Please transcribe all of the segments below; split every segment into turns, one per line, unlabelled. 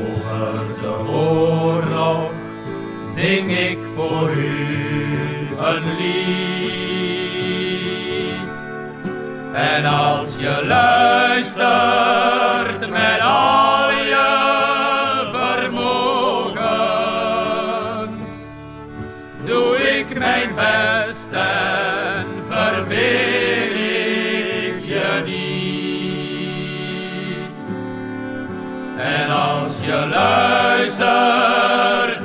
Over de oorlog zing ik voor u een lied. En als je luistert met al je vermogens, doe ik mijn best en verveel. En als je luistert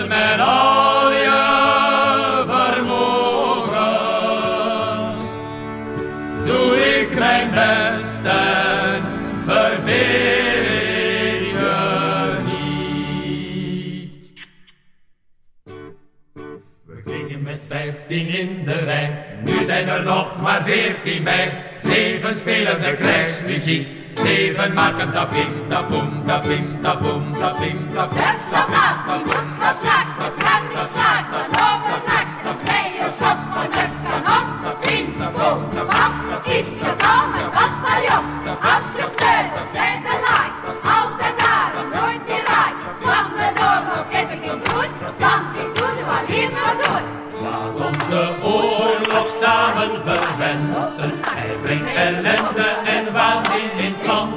met al je vermogens, doe ik mijn best en verveel Met vijftien in de rij, nu zijn er nog maar veertien bij. Zeven spelen de krijgsmuziek, zeven maken tapim, tapoem, tapim, tapoem, tapim, tapim.
De soldaat gaan slachten, kan niet slapen oorlog
samen verwensen. Hij brengt ellende en waanzin in het land.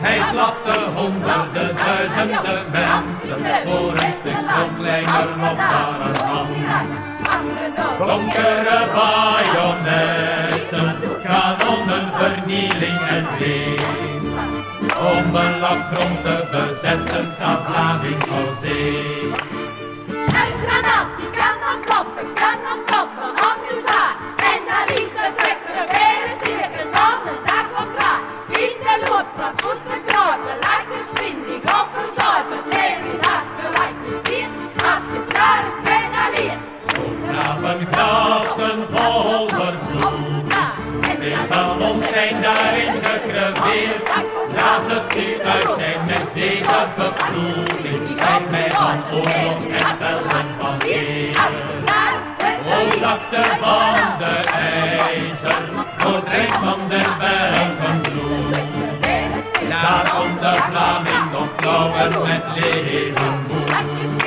Hij slachtte honderden, duizenden mensen voor een stuk grond kleiner nog maar een hand. Donkere bajonetten, kanonnen, vernieling en leed. Om een grond te bezetten, staat Vlaming zee. Beproeving. Schijnt mij van oorlog en velden van
Als
eer.
gestorven zijn
O dakte van de. Daar de